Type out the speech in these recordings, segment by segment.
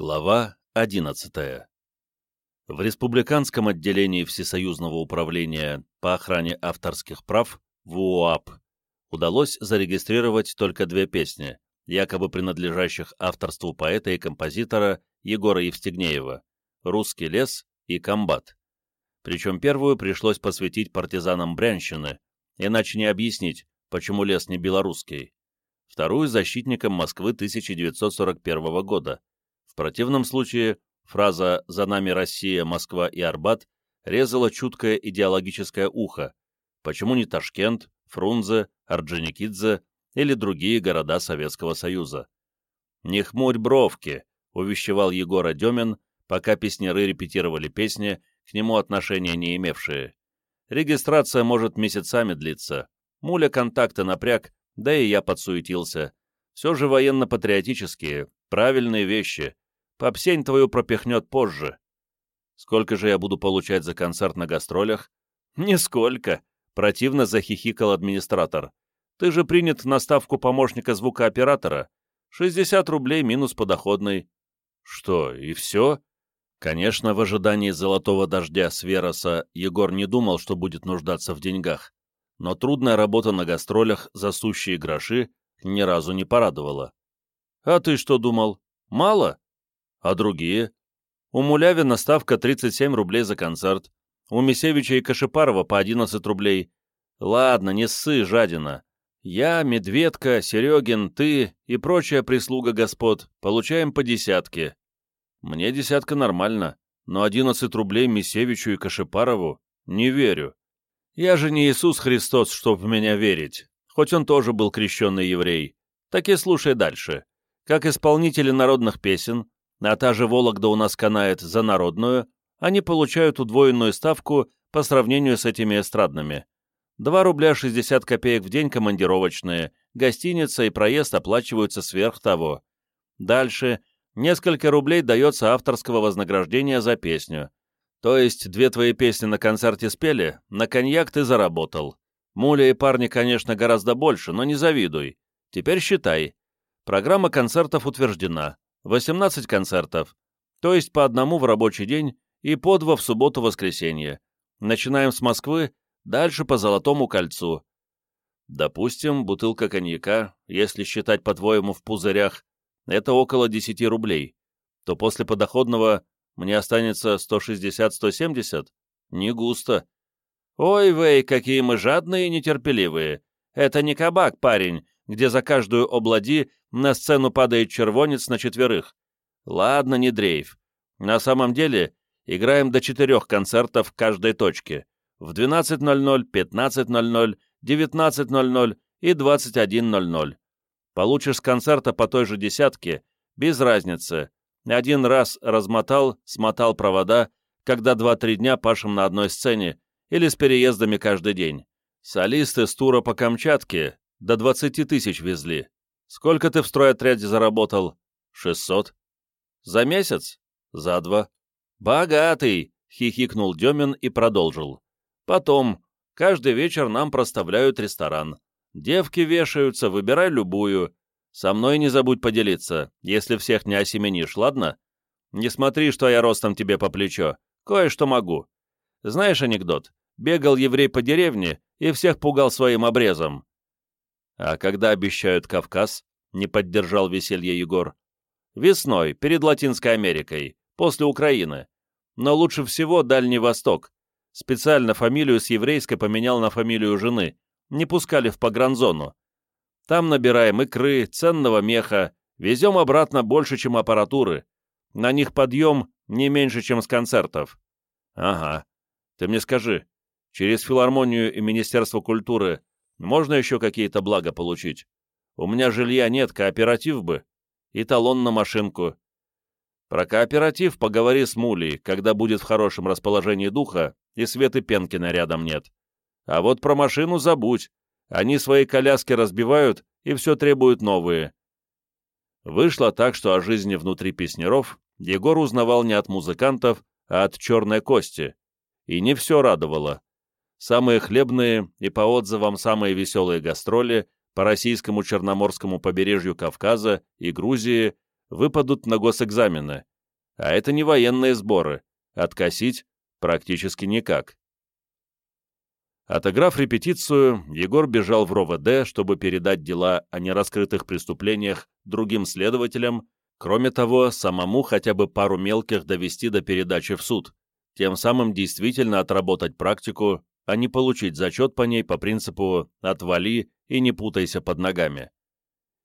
Глава 11. В Республиканском отделении Всесоюзного управления по охране авторских прав ВУАП удалось зарегистрировать только две песни, якобы принадлежащих авторству поэта и композитора Егора Евстигнеева «Русский лес» и «Комбат». Причем первую пришлось посвятить партизанам Брянщины, иначе не объяснить, почему лес не белорусский. Вторую – защитникам Москвы 1941 года, противном случае фраза «За нами Россия, Москва и Арбат» резала чуткое идеологическое ухо. Почему не Ташкент, Фрунзе, Орджоникидзе или другие города Советского Союза? «Не хмурь бровки», — увещевал Егор Демин, пока песняры репетировали песни, к нему отношения не имевшие. Регистрация может месяцами длиться. Муля контакты напряг, да и я подсуетился. Все же военно-патриотические, правильные вещи, Попсень твою пропихнет позже. Сколько же я буду получать за концерт на гастролях? Нисколько, противно захихикал администратор. Ты же принят на ставку помощника звукооператора. 60 рублей минус подоходный. Что, и все? Конечно, в ожидании золотого дождя с Вероса Егор не думал, что будет нуждаться в деньгах. Но трудная работа на гастролях за сущие гроши ни разу не порадовала. А ты что думал? Мало? А другие? У Мулявина ставка 37 рублей за концерт. У Мисевича и Кашипарова по 11 рублей. Ладно, не ссы, жадина. Я, Медведка, Серегин, ты и прочая прислуга господ получаем по десятке. Мне десятка нормально, но 11 рублей Мисевичу и Кашипарову не верю. Я же не Иисус Христос, чтоб в меня верить, хоть он тоже был крещенный еврей. Так и слушай дальше. Как исполнители народных песен, а та же Вологда у нас канает за народную, они получают удвоенную ставку по сравнению с этими эстрадными. 2 рубля 60 копеек в день командировочные, гостиница и проезд оплачиваются сверх того. Дальше несколько рублей дается авторского вознаграждения за песню. То есть две твои песни на концерте спели, на коньяк ты заработал. Муля и парни, конечно, гораздо больше, но не завидуй. Теперь считай. Программа концертов утверждена. 18 концертов, то есть по одному в рабочий день и по два в субботу-воскресенье. Начинаем с Москвы, дальше по Золотому кольцу. Допустим, бутылка коньяка, если считать, по-твоему, в пузырях, это около 10 рублей, то после подоходного мне останется 160-170? Не густо. Ой, вей, какие мы жадные и нетерпеливые. Это не кабак, парень, где за каждую облади на сцену падает червонец на четверых. Ладно, не дрейф. На самом деле, играем до четырех концертов в каждой точке. В 12.00, 15.00, 19.00 и 21.00. Получишь с концерта по той же десятке, без разницы. Один раз размотал, смотал провода, когда два-три дня пашем на одной сцене, или с переездами каждый день. Солисты с тура по Камчатке до 20 тысяч везли. Сколько ты в стройотряде заработал? Шестьсот. За месяц? За два. Богатый, хихикнул Демин и продолжил. Потом, каждый вечер нам проставляют ресторан. Девки вешаются, выбирай любую. Со мной не забудь поделиться, если всех не осеменишь, ладно? Не смотри, что я ростом тебе по плечо. Кое-что могу. Знаешь анекдот? Бегал еврей по деревне и всех пугал своим обрезом. «А когда обещают Кавказ?» — не поддержал веселье Егор. «Весной, перед Латинской Америкой, после Украины. Но лучше всего Дальний Восток. Специально фамилию с еврейской поменял на фамилию жены. Не пускали в погранзону. Там набираем икры, ценного меха, везем обратно больше, чем аппаратуры. На них подъем не меньше, чем с концертов». «Ага. Ты мне скажи, через филармонию и Министерство культуры можно еще какие-то блага получить. У меня жилья нет, кооператив бы. И талон на машинку. Про кооператив поговори с Мулей, когда будет в хорошем расположении духа и Светы Пенкина рядом нет. А вот про машину забудь. Они свои коляски разбивают и все требуют новые. Вышло так, что о жизни внутри песнеров Егор узнавал не от музыкантов, а от черной кости. И не все радовало. Самые хлебные и, по отзывам, самые веселые гастроли по российскому Черноморскому побережью Кавказа и Грузии выпадут на госэкзамены. А это не военные сборы. Откосить практически никак. Отыграв репетицию, Егор бежал в РОВД, чтобы передать дела о нераскрытых преступлениях другим следователям, кроме того, самому хотя бы пару мелких довести до передачи в суд, тем самым действительно отработать практику, а не получить зачет по ней по принципу «отвали и не путайся под ногами».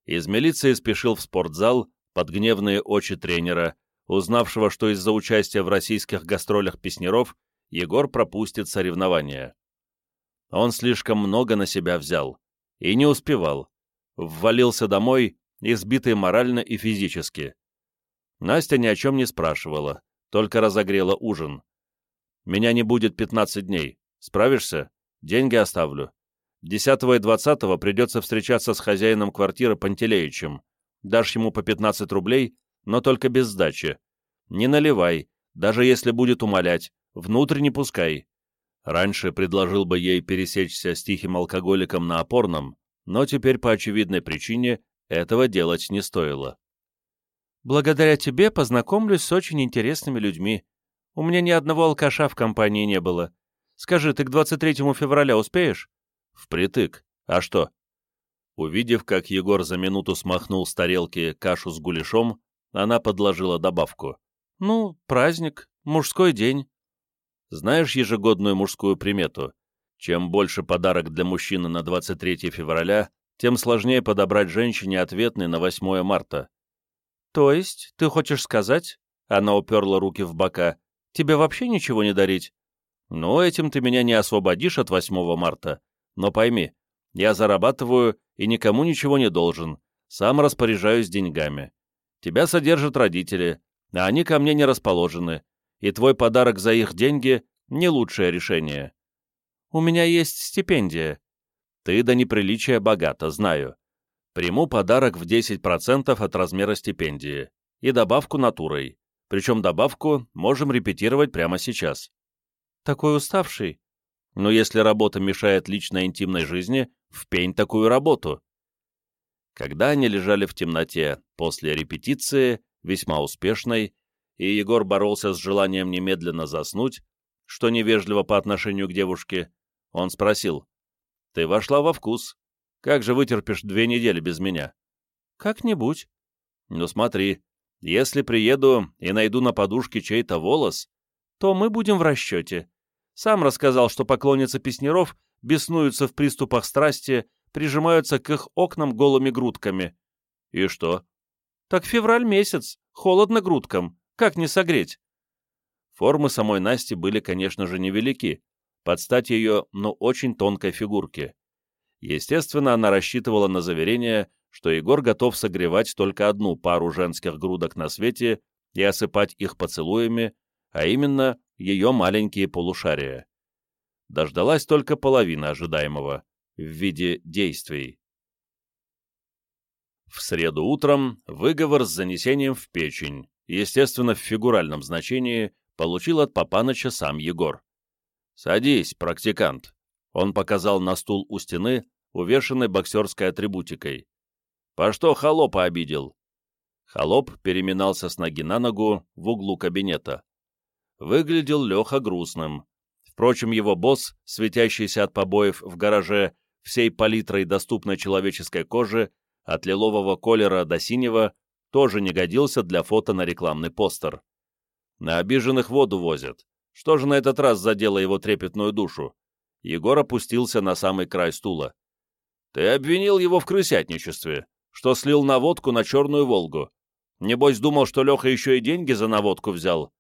Из милиции спешил в спортзал под гневные очи тренера, узнавшего, что из-за участия в российских гастролях песнеров Егор пропустит соревнования. Он слишком много на себя взял. И не успевал. Ввалился домой, избитый морально и физически. Настя ни о чем не спрашивала, только разогрела ужин. «Меня не будет 15 дней. Справишься? Деньги оставлю. 10 и 20 придется встречаться с хозяином квартиры Пантелеичем. Дашь ему по 15 рублей, но только без сдачи. Не наливай, даже если будет умолять, внутрь не пускай. Раньше предложил бы ей пересечься с тихим алкоголиком на опорном, но теперь по очевидной причине этого делать не стоило. «Благодаря тебе познакомлюсь с очень интересными людьми. У меня ни одного алкаша в компании не было. Скажи, ты к 23 февраля успеешь?» «Впритык. А что?» Увидев, как Егор за минуту смахнул с тарелки кашу с гуляшом, она подложила добавку. «Ну, праздник, мужской день. Знаешь ежегодную мужскую примету? Чем больше подарок для мужчины на 23 февраля, тем сложнее подобрать женщине ответный на 8 марта. То есть, ты хочешь сказать, она уперла руки в бока, тебе вообще ничего не дарить? Ну, этим ты меня не освободишь от 8 марта. Но пойми, я зарабатываю и никому ничего не должен, сам распоряжаюсь деньгами. Тебя содержат родители, а они ко мне не расположены, и твой подарок за их деньги — не лучшее решение. У меня есть стипендия. Ты до неприличия богата, знаю. Приму подарок в 10% от размера стипендии и добавку натурой. Причем добавку можем репетировать прямо сейчас. Такой уставший. Но если работа мешает личной интимной жизни, впень такую работу. Когда они лежали в темноте после репетиции, весьма успешной, и Егор боролся с желанием немедленно заснуть, что невежливо по отношению к девушке, он спросил, «Ты вошла во вкус. Как же вытерпишь две недели без меня?» «Как-нибудь». «Ну смотри, если приеду и найду на подушке чей-то волос, то мы будем в расчете. Сам рассказал, что поклонницы песнеров беснуются в приступах страсти, прижимаются к их окнам голыми грудками. И что? Так февраль месяц, холодно грудкам. Как не согреть? Формы самой Насти были, конечно же, невелики, под стать ее, но очень тонкой фигурке. Естественно, она рассчитывала на заверение, что Егор готов согревать только одну пару женских грудок на свете и осыпать их поцелуями, а именно ее маленькие полушария. Дождалась только половина ожидаемого в виде действий. В среду утром выговор с занесением в печень естественно, в фигуральном значении, получил от Папаныча сам Егор. «Садись, практикант», — он показал на стул у стены, увешанный боксерской атрибутикой. «По что холопа обидел?» Холоп переминался с ноги на ногу в углу кабинета. Выглядел Леха грустным. Впрочем, его босс, светящийся от побоев в гараже всей палитрой доступной человеческой кожи, от лилового колера до синего, тоже не годился для фото на рекламный постер. На обиженных воду возят. Что же на этот раз задело его трепетную душу? Егор опустился на самый край стула. «Ты обвинил его в крысятничестве, что слил наводку на Черную Волгу. Небось думал, что Леха еще и деньги за наводку взял».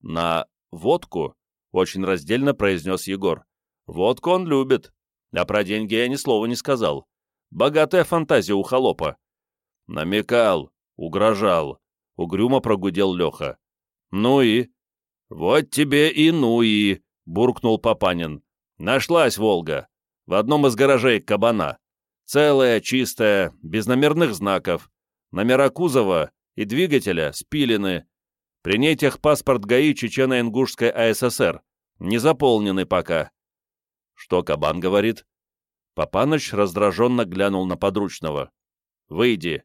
«На водку?» — очень раздельно произнес Егор. «Водку он любит, а про деньги я ни слова не сказал. Богатая фантазия у холопа». «Намекал, Угрожал. Угрюмо прогудел Леха. Ну и? Вот тебе и ну и, буркнул Папанин. Нашлась Волга. В одном из гаражей кабана. Целая, чистая, без номерных знаков. Номера кузова и двигателя спилены. При ней техпаспорт ГАИ Чечено-Ингушской АССР. Не заполненный пока. Что кабан говорит? Папаныч раздраженно глянул на подручного. «Выйди»,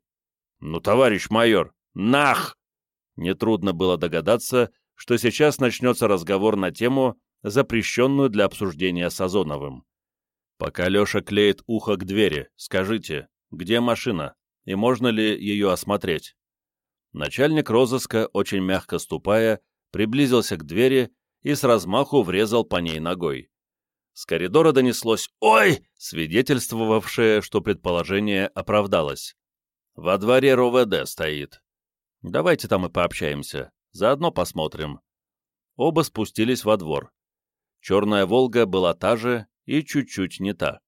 «Ну, товарищ майор, Нах! Нетрудно было догадаться, что сейчас начнется разговор на тему, запрещенную для обсуждения Сазоновым. Пока Леша клеит ухо к двери, скажите, где машина, и можно ли ее осмотреть? Начальник розыска, очень мягко ступая, приблизился к двери и с размаху врезал по ней ногой. С коридора донеслось «Ой!», свидетельствовавшее, что предположение оправдалось. «Во дворе РОВД стоит. Давайте там и пообщаемся, заодно посмотрим». Оба спустились во двор. Черная «Волга» была та же и чуть-чуть не та.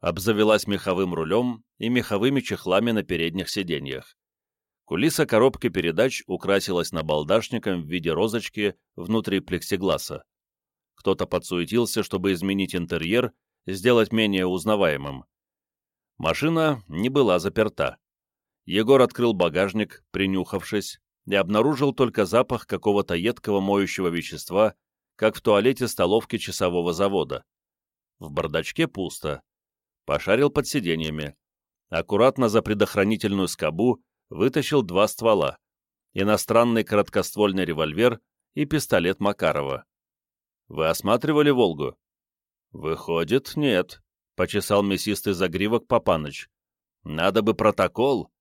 Обзавелась меховым рулем и меховыми чехлами на передних сиденьях. Кулиса коробки передач украсилась набалдашником в виде розочки внутри плексигласа. Кто-то подсуетился, чтобы изменить интерьер, сделать менее узнаваемым. Машина не была заперта. Егор открыл багажник, принюхавшись, и обнаружил только запах какого-то едкого моющего вещества, как в туалете столовки часового завода. В бардачке пусто. Пошарил под сиденьями. Аккуратно за предохранительную скобу вытащил два ствола, иностранный короткоствольный револьвер и пистолет Макарова. «Вы осматривали «Волгу»?» «Выходит, нет», — почесал мясистый загривок Папаныч. «Надо бы протокол».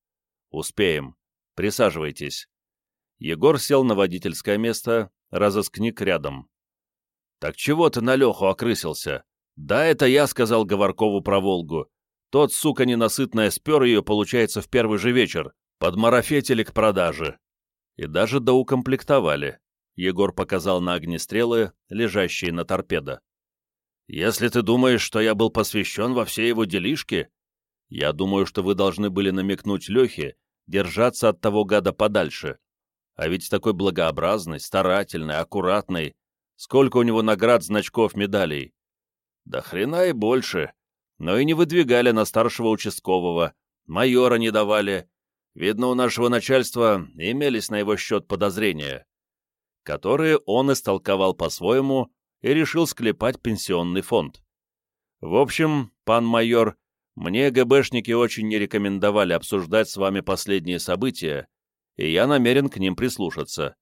«Успеем. Присаживайтесь». Егор сел на водительское место, разыскник рядом. «Так чего ты на Леху окрысился?» «Да, это я сказал Говоркову про Волгу. Тот, сука ненасытная, спер ее, получается, в первый же вечер. Подмарафетили к продаже. И даже доукомплектовали. Егор показал на огнестрелы, лежащие на торпедо. «Если ты думаешь, что я был посвящен во все его делишки, я думаю, что вы должны были намекнуть Лехе держаться от того гада подальше. А ведь такой благообразный, старательный, аккуратный. Сколько у него наград, значков, медалей? Да хрена и больше. Но и не выдвигали на старшего участкового, майора не давали, Видно, у нашего начальства имелись на его счет подозрения, которые он истолковал по-своему и решил склепать пенсионный фонд. В общем, пан майор, мне ГБшники очень не рекомендовали обсуждать с вами последние события, и я намерен к ним прислушаться.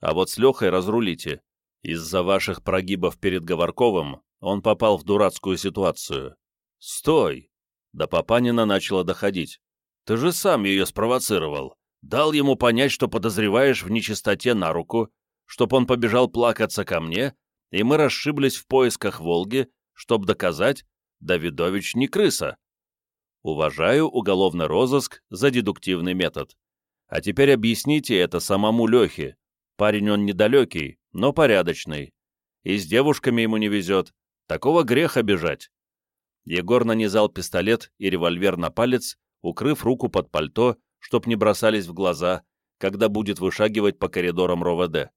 А вот с Лехой разрулите. Из-за ваших прогибов перед Говорковым он попал в дурацкую ситуацию. Стой! До Папанина начало доходить. Ты же сам ее спровоцировал. Дал ему понять, что подозреваешь в нечистоте на руку, чтоб он побежал плакаться ко мне, и мы расшиблись в поисках Волги, чтоб доказать, Давидович не крыса. Уважаю уголовный розыск за дедуктивный метод. А теперь объясните это самому Лехе. Парень он недалекий, но порядочный. И с девушками ему не везет. Такого греха бежать. Егор нанизал пистолет и револьвер на палец укрыв руку под пальто, чтоб не бросались в глаза, когда будет вышагивать по коридорам РОВД.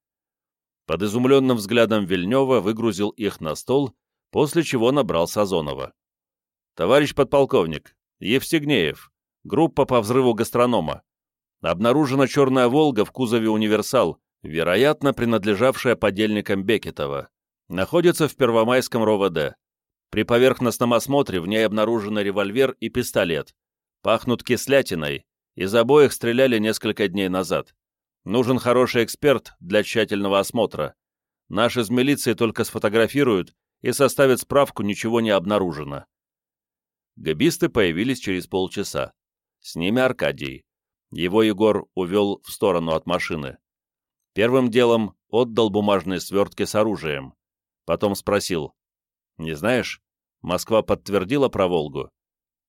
Под изумленным взглядом Вильнева выгрузил их на стол, после чего набрал Сазонова. «Товарищ подполковник, Евстигнеев, группа по взрыву гастронома. Обнаружена черная «Волга» в кузове «Универсал», вероятно, принадлежавшая подельникам Бекетова. Находится в Первомайском РОВД. При поверхностном осмотре в ней обнаружены револьвер и пистолет. Пахнут кислятиной. Из обоих стреляли несколько дней назад. Нужен хороший эксперт для тщательного осмотра. Наш из милиции только сфотографируют и составят справку, ничего не обнаружено. Габисты появились через полчаса. С ними Аркадий. Его Егор увел в сторону от машины. Первым делом отдал бумажные свертки с оружием. Потом спросил. «Не знаешь, Москва подтвердила про Волгу?»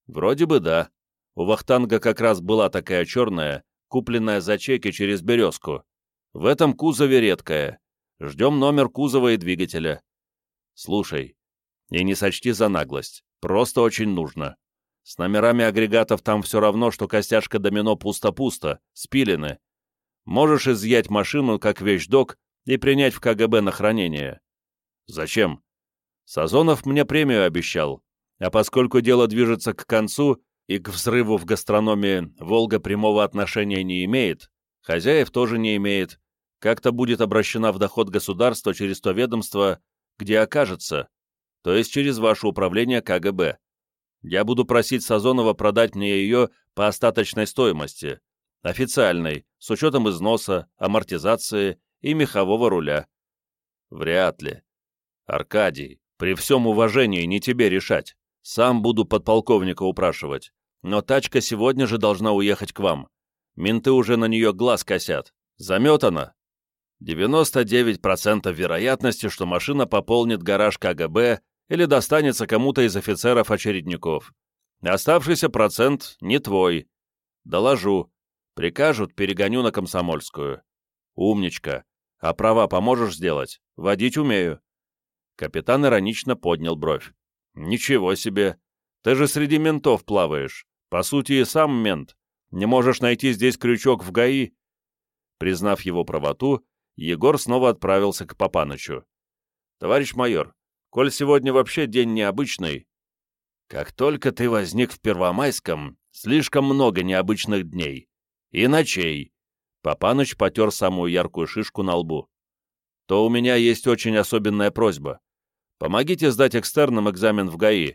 «Вроде бы да. У Вахтанга как раз была такая черная, купленная за чеки через березку. В этом кузове редкая. Ждем номер кузова и двигателя. Слушай, и не сочти за наглость. Просто очень нужно. С номерами агрегатов там все равно, что костяшка домино пусто-пусто, спилены. Можешь изъять машину как вещдок и принять в КГБ на хранение. Зачем? Сазонов мне премию обещал, а поскольку дело движется к концу, и к взрыву в гастрономии «Волга» прямого отношения не имеет, хозяев тоже не имеет, как-то будет обращена в доход государства через то ведомство, где окажется, то есть через ваше управление КГБ. Я буду просить Сазонова продать мне ее по остаточной стоимости, официальной, с учетом износа, амортизации и мехового руля. Вряд ли. Аркадий, при всем уважении не тебе решать. Сам буду подполковника упрашивать. Но тачка сегодня же должна уехать к вам. Менты уже на нее глаз косят. Заметана. 99% вероятности, что машина пополнит гараж КГБ или достанется кому-то из офицеров-очередников. Оставшийся процент не твой. Доложу. Прикажут, перегоню на Комсомольскую. Умничка. А права поможешь сделать? Водить умею. Капитан иронично поднял бровь. Ничего себе. Ты же среди ментов плаваешь. По сути, и сам мент. Не можешь найти здесь крючок в ГАИ? Признав его правоту, Егор снова отправился к Папанычу. «Товарищ майор, коль сегодня вообще день необычный, как только ты возник в Первомайском, слишком много необычных дней. И ночей. Папаныч потер самую яркую шишку на лбу. То у меня есть очень особенная просьба. Помогите сдать экстерном экзамен в ГАИ.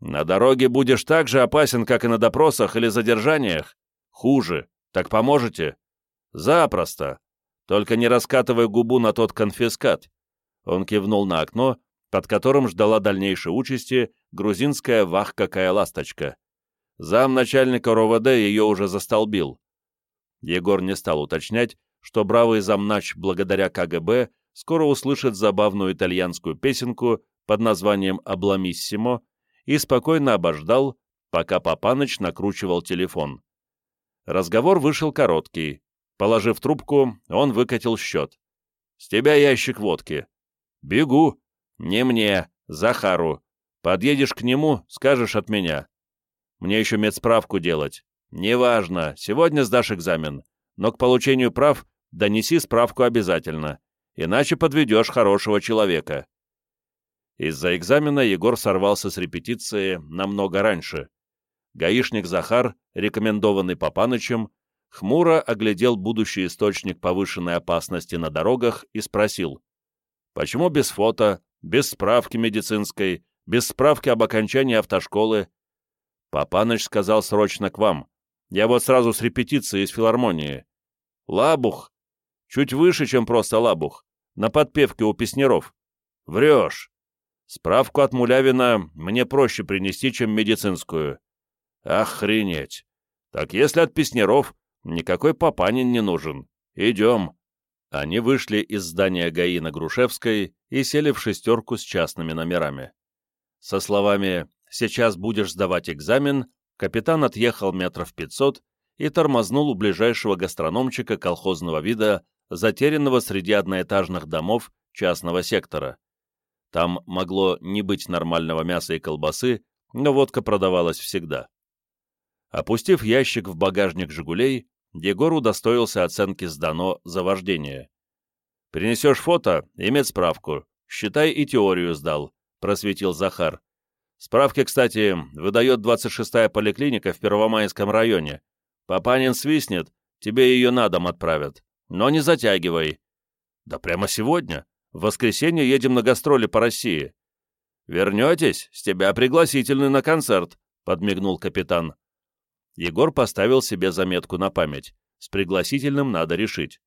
На дороге будешь так же опасен, как и на допросах или задержаниях? Хуже. Так поможете? Запросто. Только не раскатывай губу на тот конфискат. Он кивнул на окно, под которым ждала дальнейшей участи грузинская вах какая ласточка. Зам РОВД ее уже застолбил. Егор не стал уточнять, что бравый замнач благодаря КГБ скоро услышит забавную итальянскую песенку под названием «Обламиссимо» и спокойно обождал, пока Папаныч накручивал телефон. Разговор вышел короткий. Положив трубку, он выкатил счет. «С тебя ящик водки». «Бегу», «Не мне, Захару. Подъедешь к нему, скажешь от меня. Мне еще медсправку делать. Неважно, сегодня сдашь экзамен, но к получению прав донеси справку обязательно, иначе подведешь хорошего человека». Из-за экзамена Егор сорвался с репетиции намного раньше. Гаишник Захар, рекомендованный Папанычем, хмуро оглядел будущий источник повышенной опасности на дорогах и спросил, «Почему без фото, без справки медицинской, без справки об окончании автошколы. Папаныч сказал срочно к вам. Я вот сразу с репетиции из филармонии. Лабух. Чуть выше, чем просто лабух. На подпевке у песнеров. Врешь. Справку от Мулявина мне проще принести, чем медицинскую. Охренеть. Так если от песнеров, никакой Папанин не нужен. Идем. Они вышли из здания ГАИ на Грушевской и сели в шестерку с частными номерами. Со словами «Сейчас будешь сдавать экзамен», капитан отъехал метров пятьсот и тормознул у ближайшего гастрономчика колхозного вида, затерянного среди одноэтажных домов частного сектора. Там могло не быть нормального мяса и колбасы, но водка продавалась всегда. Опустив ящик в багажник «Жигулей», Егор удостоился оценки сдано за вождение. «Принесешь фото и медсправку. Считай, и теорию сдал», — просветил Захар. «Справки, кстати, выдает 26-я поликлиника в Первомайском районе. Папанин свистнет, тебе ее на дом отправят. Но не затягивай». «Да прямо сегодня. В воскресенье едем на гастроли по России». «Вернетесь? С тебя пригласительный на концерт», — подмигнул капитан. Егор поставил себе заметку на память. С пригласительным надо решить.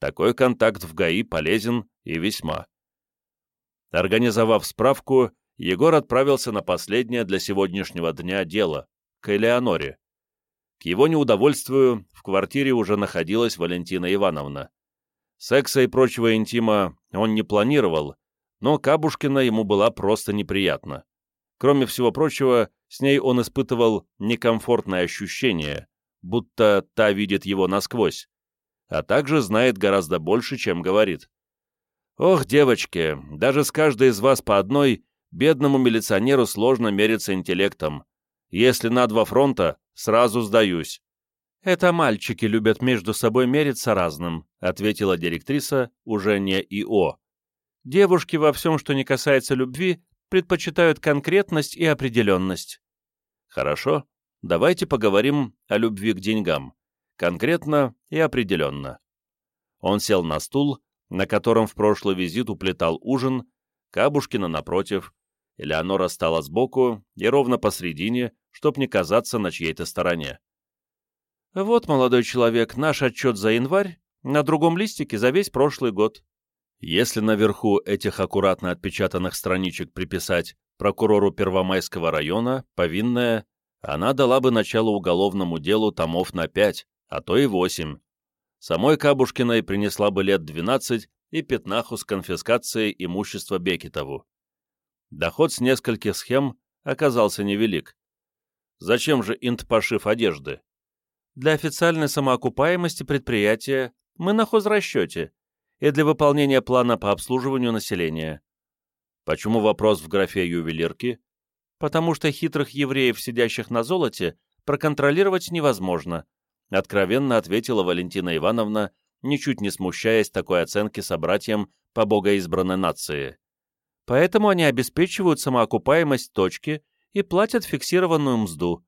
Такой контакт в ГАИ полезен и весьма. Организовав справку, Егор отправился на последнее для сегодняшнего дня дело — к Элеоноре. К его неудовольствию в квартире уже находилась Валентина Ивановна. Секса и прочего интима он не планировал, но Кабушкина ему была просто неприятна. Кроме всего прочего, с ней он испытывал некомфортное ощущение, будто та видит его насквозь, а также знает гораздо больше, чем говорит. «Ох, девочки, даже с каждой из вас по одной бедному милиционеру сложно мериться интеллектом. Если на два фронта, сразу сдаюсь». «Это мальчики любят между собой мериться разным», ответила директриса, уже не ИО. «Девушки во всем, что не касается любви, предпочитают конкретность и определенность. Хорошо, давайте поговорим о любви к деньгам, конкретно и определенно. Он сел на стул, на котором в прошлый визит уплетал ужин, Кабушкина напротив, Элеонора стала сбоку и ровно посредине, чтоб не казаться на чьей-то стороне. «Вот, молодой человек, наш отчет за январь, на другом листике за весь прошлый год». Если наверху этих аккуратно отпечатанных страничек приписать прокурору Первомайского района, повинная, она дала бы начало уголовному делу томов на пять, а то и восемь. Самой Кабушкиной принесла бы лет двенадцать и пятнаху с конфискацией имущества Бекетову. Доход с нескольких схем оказался невелик. Зачем же инт-пошив одежды? Для официальной самоокупаемости предприятия мы на хозрасчете и для выполнения плана по обслуживанию населения. Почему вопрос в графе ювелирки? Потому что хитрых евреев, сидящих на золоте, проконтролировать невозможно, откровенно ответила Валентина Ивановна, ничуть не смущаясь такой оценки собратьям по богоизбранной нации. Поэтому они обеспечивают самоокупаемость точки и платят фиксированную мзду.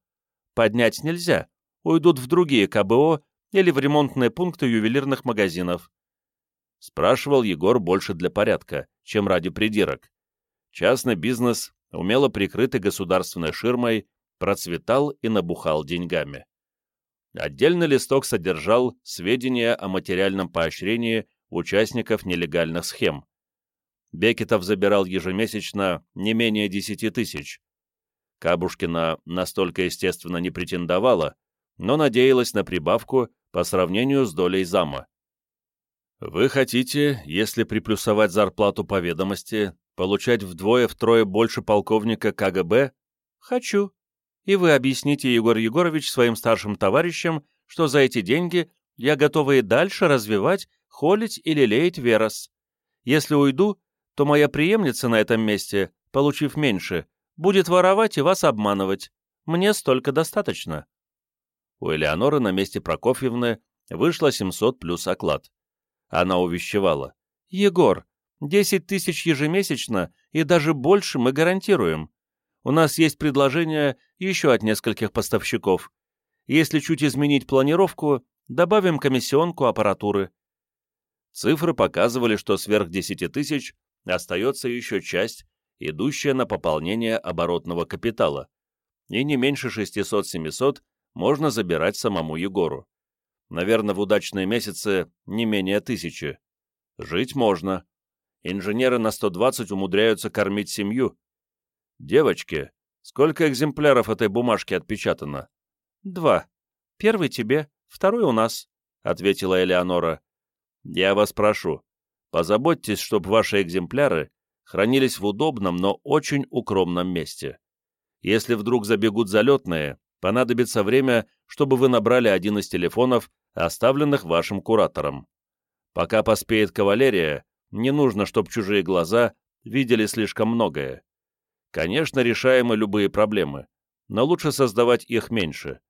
Поднять нельзя, уйдут в другие КБО или в ремонтные пункты ювелирных магазинов. Спрашивал Егор больше для порядка, чем ради придирок. Частный бизнес, умело прикрытый государственной ширмой, процветал и набухал деньгами. Отдельный листок содержал сведения о материальном поощрении участников нелегальных схем. Бекетов забирал ежемесячно не менее 10 тысяч. Кабушкина настолько, естественно, не претендовала, но надеялась на прибавку по сравнению с долей зама. Вы хотите, если приплюсовать зарплату по ведомости, получать вдвое-втрое больше полковника КГБ? Хочу. И вы объясните, Егор Егорович, своим старшим товарищам, что за эти деньги я готова и дальше развивать, холить или леять Верос. Если уйду, то моя преемница на этом месте, получив меньше, будет воровать и вас обманывать. Мне столько достаточно. У Элеоноры на месте Прокофьевны вышло 700 плюс оклад. Она увещевала. «Егор, 10 тысяч ежемесячно и даже больше мы гарантируем. У нас есть предложение еще от нескольких поставщиков. Если чуть изменить планировку, добавим комиссионку аппаратуры». Цифры показывали, что сверх 10 тысяч остается еще часть, идущая на пополнение оборотного капитала, и не меньше 600-700 можно забирать самому Егору. Наверное, в удачные месяцы не менее тысячи. Жить можно. Инженеры на 120 умудряются кормить семью. Девочки, сколько экземпляров этой бумажки отпечатано? Два. Первый тебе, второй у нас, — ответила Элеонора. Я вас прошу, позаботьтесь, чтобы ваши экземпляры хранились в удобном, но очень укромном месте. Если вдруг забегут залетные, понадобится время, чтобы вы набрали один из телефонов, оставленных вашим куратором. Пока поспеет кавалерия, не нужно, чтобы чужие глаза видели слишком многое. Конечно, решаемы любые проблемы, но лучше создавать их меньше.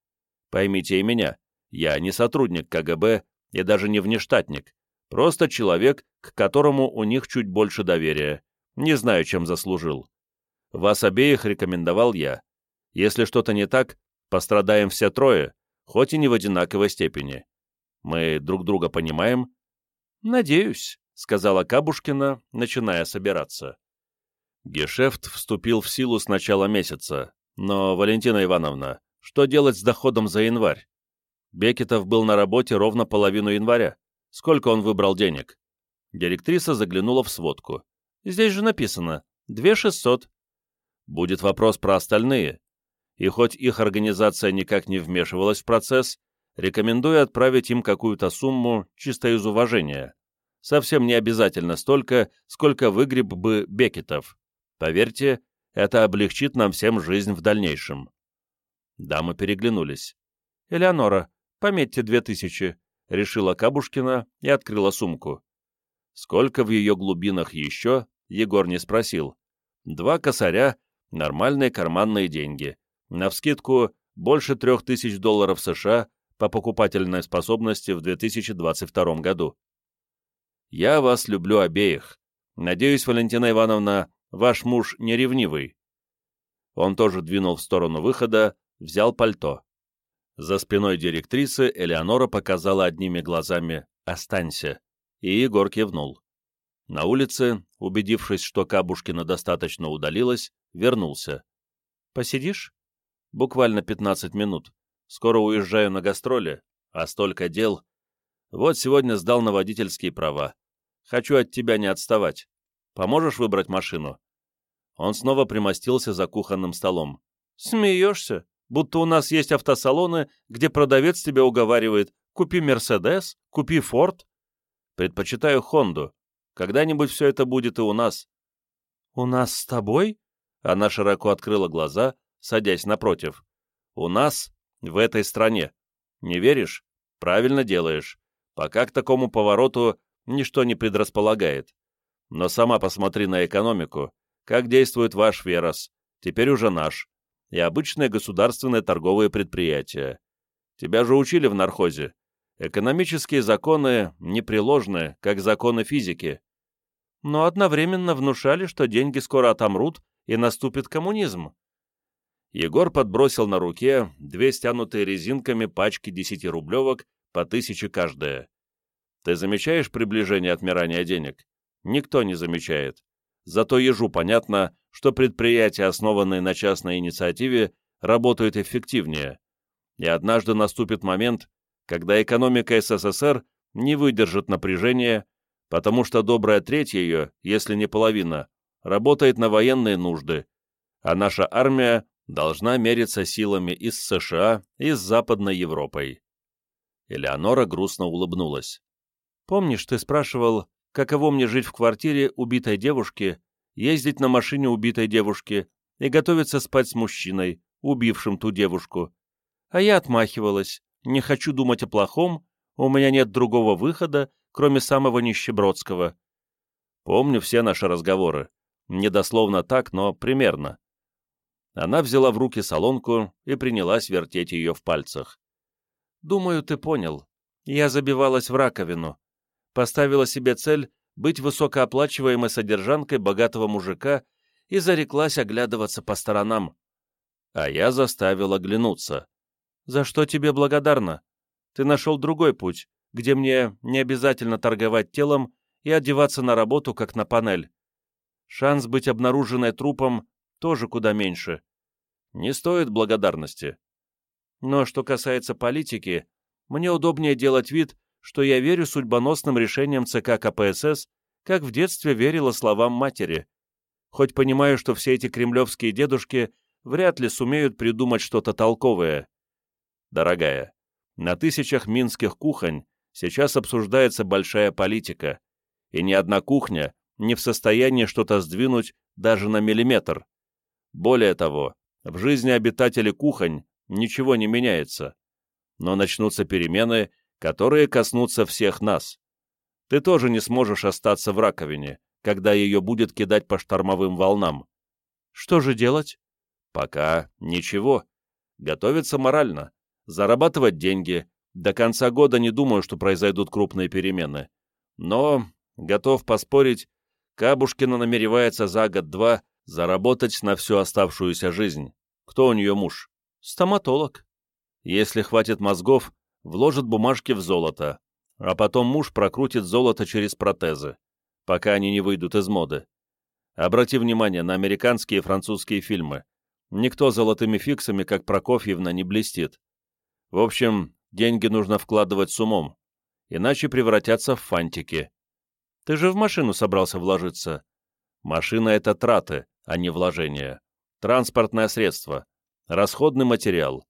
Поймите и меня, я не сотрудник КГБ и даже не внештатник, просто человек, к которому у них чуть больше доверия, не знаю, чем заслужил. Вас обеих рекомендовал я. Если что-то не так, Пострадаем все трое, хоть и не в одинаковой степени. Мы друг друга понимаем?» «Надеюсь», — сказала Кабушкина, начиная собираться. Гешефт вступил в силу с начала месяца, но, Валентина Ивановна, что делать с доходом за январь? Бекетов был на работе ровно половину января. Сколько он выбрал денег? Директриса заглянула в сводку. Здесь же написано «две шестьсот». Будет вопрос про остальные и хоть их организация никак не вмешивалась в процесс, рекомендую отправить им какую-то сумму чисто из уважения. Совсем не обязательно столько, сколько выгреб бы Бекетов. Поверьте, это облегчит нам всем жизнь в дальнейшем. Дамы переглянулись. «Элеонора, пометьте две тысячи», — решила Кабушкина и открыла сумку. Сколько в ее глубинах еще, Егор не спросил. Два косаря — нормальные карманные деньги. Навскидку, больше трех тысяч долларов США по покупательной способности в 2022 году. Я вас люблю обеих. Надеюсь, Валентина Ивановна, ваш муж не ревнивый. Он тоже двинул в сторону выхода, взял пальто. За спиной директрисы Элеонора показала одними глазами «Останься», и Егор кивнул. На улице, убедившись, что Кабушкина достаточно удалилась, вернулся. «Посидишь?» Буквально 15 минут. Скоро уезжаю на гастроли, А столько дел. Вот сегодня сдал на водительские права. Хочу от тебя не отставать. Поможешь выбрать машину?» Он снова примостился за кухонным столом. «Смеешься? Будто у нас есть автосалоны, где продавец тебя уговаривает «Купи Мерседес, купи Форд». Предпочитаю Хонду. Когда-нибудь все это будет и у нас». «У нас с тобой?» Она широко открыла глаза, садясь напротив. «У нас, в этой стране. Не веришь? Правильно делаешь. Пока к такому повороту ничто не предрасполагает. Но сама посмотри на экономику, как действует ваш Верос, теперь уже наш, и обычные государственные торговые предприятия. Тебя же учили в нархозе. Экономические законы непреложны, как законы физики. Но одновременно внушали, что деньги скоро отомрут и наступит коммунизм. Егор подбросил на руке две стянутые резинками пачки десятирублевок по тысяче каждая. Ты замечаешь приближение отмирания денег? Никто не замечает. Зато ежу понятно, что предприятия, основанные на частной инициативе, работают эффективнее. И однажды наступит момент, когда экономика СССР не выдержит напряжения, потому что добрая треть ее, если не половина, работает на военные нужды, а наша армия должна мериться силами и с США, и с Западной Европой. Элеонора грустно улыбнулась. «Помнишь, ты спрашивал, каково мне жить в квартире убитой девушки, ездить на машине убитой девушки и готовиться спать с мужчиной, убившим ту девушку? А я отмахивалась. Не хочу думать о плохом, у меня нет другого выхода, кроме самого нищебродского. Помню все наши разговоры. Недословно так, но примерно. Она взяла в руки солонку и принялась вертеть ее в пальцах. «Думаю, ты понял. Я забивалась в раковину. Поставила себе цель быть высокооплачиваемой содержанкой богатого мужика и зареклась оглядываться по сторонам. А я заставил оглянуться. «За что тебе благодарна? Ты нашел другой путь, где мне не обязательно торговать телом и одеваться на работу, как на панель. Шанс быть обнаруженной трупом тоже куда меньше. Не стоит благодарности. Но что касается политики, мне удобнее делать вид, что я верю судьбоносным решениям ЦК КПСС, как в детстве верила словам матери. Хоть понимаю, что все эти кремлевские дедушки вряд ли сумеют придумать что-то толковое. Дорогая, на тысячах минских кухонь сейчас обсуждается большая политика, и ни одна кухня не в состоянии что-то сдвинуть даже на миллиметр. Более того, в жизни обитателей кухонь ничего не меняется. Но начнутся перемены, которые коснутся всех нас. Ты тоже не сможешь остаться в раковине, когда ее будет кидать по штормовым волнам. Что же делать? Пока ничего. Готовиться морально. Зарабатывать деньги. До конца года не думаю, что произойдут крупные перемены. Но, готов поспорить, Кабушкина намеревается за год-два заработать на всю оставшуюся жизнь. Кто у нее муж? Стоматолог. Если хватит мозгов, вложит бумажки в золото, а потом муж прокрутит золото через протезы, пока они не выйдут из моды. Обрати внимание на американские и французские фильмы. Никто золотыми фиксами, как Прокофьевна, не блестит. В общем, деньги нужно вкладывать с умом, иначе превратятся в фантики. Ты же в машину собрался вложиться. Машина — это траты, а не вложения. Транспортное средство, расходный материал.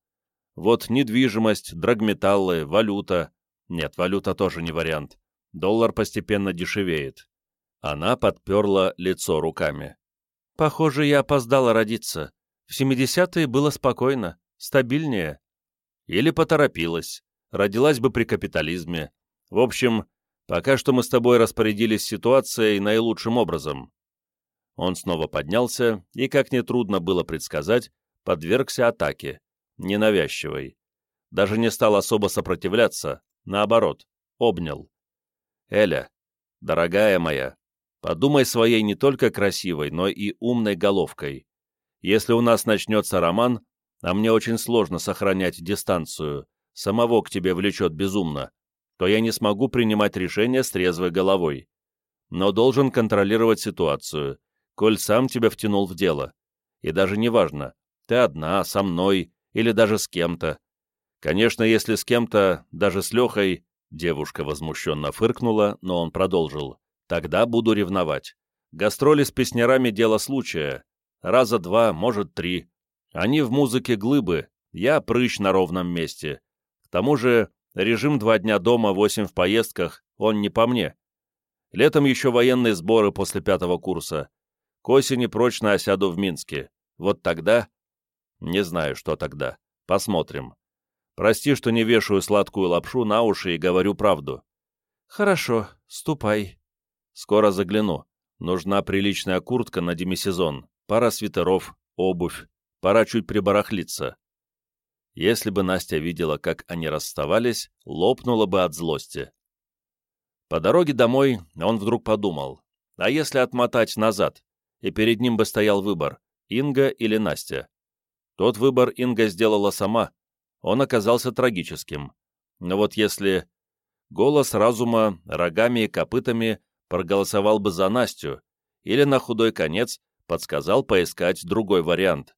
Вот недвижимость, драгметаллы, валюта. Нет, валюта тоже не вариант. Доллар постепенно дешевеет. Она подперла лицо руками. Похоже, я опоздала родиться. В 70-е было спокойно, стабильнее. Или поторопилась. Родилась бы при капитализме. В общем, пока что мы с тобой распорядились ситуацией наилучшим образом. Он снова поднялся и, как нетрудно было предсказать, подвергся атаке ненавязчивой. Даже не стал особо сопротивляться, наоборот, обнял. «Эля, дорогая моя, подумай своей не только красивой, но и умной головкой. Если у нас начнется роман, а мне очень сложно сохранять дистанцию, самого к тебе влечет безумно, то я не смогу принимать решения с трезвой головой. Но должен контролировать ситуацию, коль сам тебя втянул в дело. И даже неважно, ты одна, со мной или даже с кем-то. Конечно, если с кем-то, даже с Лехой, девушка возмущенно фыркнула, но он продолжил, тогда буду ревновать. Гастроли с песнярами — дело случая. Раза два, может, три. Они в музыке глыбы, я прыщ на ровном месте. К тому же режим два дня дома, восемь в поездках, он не по мне. Летом еще военные сборы после пятого курса. К осени прочно осяду в Минске. Вот тогда... Не знаю, что тогда. Посмотрим. Прости, что не вешаю сладкую лапшу на уши и говорю правду. Хорошо, ступай. Скоро загляну. Нужна приличная куртка на демисезон, пара свитеров, обувь. Пора чуть прибарахлиться. Если бы Настя видела, как они расставались, лопнула бы от злости. По дороге домой он вдруг подумал, а если отмотать назад, и перед ним бы стоял выбор, Инга или Настя? Тот выбор Инга сделала сама, он оказался трагическим. Но вот если голос разума рогами и копытами проголосовал бы за Настю, или на худой конец подсказал поискать другой вариант.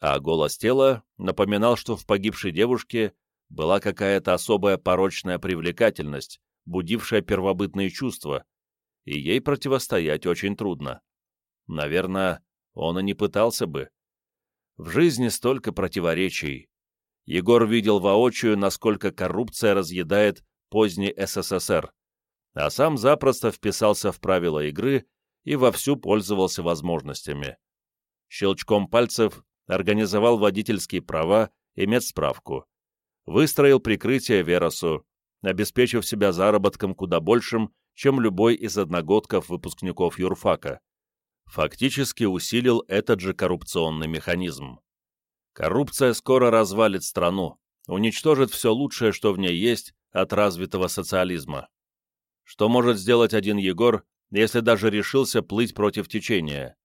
А голос тела напоминал, что в погибшей девушке была какая-то особая порочная привлекательность, будившая первобытные чувства, и ей противостоять очень трудно. Наверное, он и не пытался бы. В жизни столько противоречий. Егор видел воочию, насколько коррупция разъедает поздний СССР, а сам запросто вписался в правила игры и вовсю пользовался возможностями. Щелчком пальцев организовал водительские права и медсправку. Выстроил прикрытие Веросу, обеспечив себя заработком куда большим, чем любой из одногодков выпускников юрфака. Фактически усилил этот же коррупционный механизм. Коррупция скоро развалит страну, уничтожит все лучшее, что в ней есть, от развитого социализма. Что может сделать один Егор, если даже решился плыть против течения?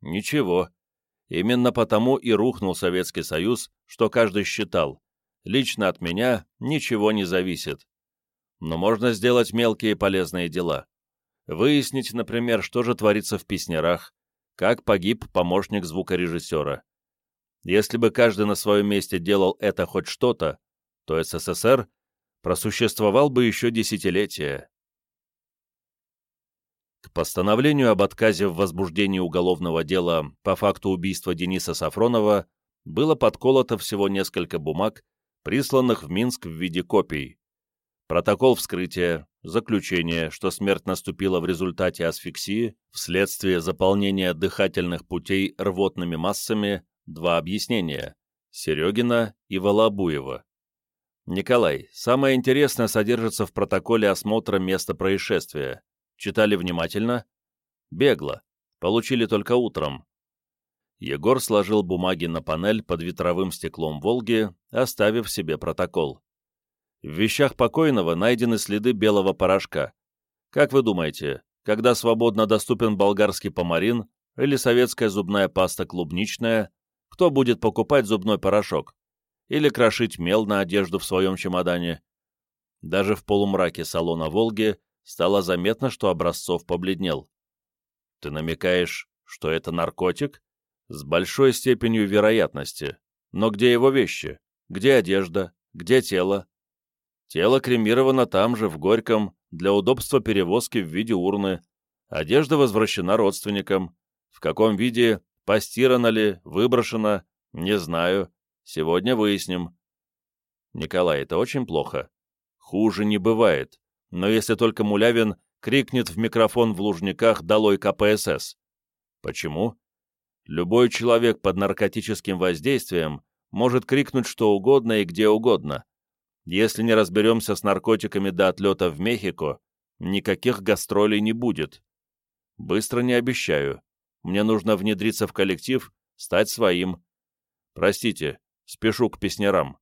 Ничего. Именно потому и рухнул Советский Союз, что каждый считал. Лично от меня ничего не зависит. Но можно сделать мелкие полезные дела. Выяснить, например, что же творится в песнярах, как погиб помощник звукорежиссера. Если бы каждый на своем месте делал это хоть что-то, то СССР просуществовал бы еще десятилетия. К постановлению об отказе в возбуждении уголовного дела по факту убийства Дениса Сафронова было подколото всего несколько бумаг, присланных в Минск в виде копий. Протокол вскрытия, заключение, что смерть наступила в результате асфиксии вследствие заполнения дыхательных путей рвотными массами два объяснения – Серегина и Волобуева. Николай, самое интересное содержится в протоколе осмотра места происшествия. Читали внимательно? Бегло. Получили только утром. Егор сложил бумаги на панель под ветровым стеклом «Волги», оставив себе протокол. В вещах покойного найдены следы белого порошка. Как вы думаете, когда свободно доступен болгарский помарин или советская зубная паста клубничная, кто будет покупать зубной порошок или крошить мел на одежду в своем чемодане. Даже в полумраке салона «Волги» стало заметно, что Образцов побледнел. «Ты намекаешь, что это наркотик?» «С большой степенью вероятности. Но где его вещи? Где одежда? Где тело?» «Тело кремировано там же, в Горьком, для удобства перевозки в виде урны. Одежда возвращена родственникам. В каком виде Постирано ли, выброшено, не знаю. Сегодня выясним. Николай, это очень плохо. Хуже не бывает. Но если только Мулявин крикнет в микрофон в Лужниках «Долой КПСС». Почему? Любой человек под наркотическим воздействием может крикнуть что угодно и где угодно. Если не разберемся с наркотиками до отлета в Мехико, никаких гастролей не будет. Быстро не обещаю. Мне нужно внедриться в коллектив, стать своим. Простите, спешу к песнярам.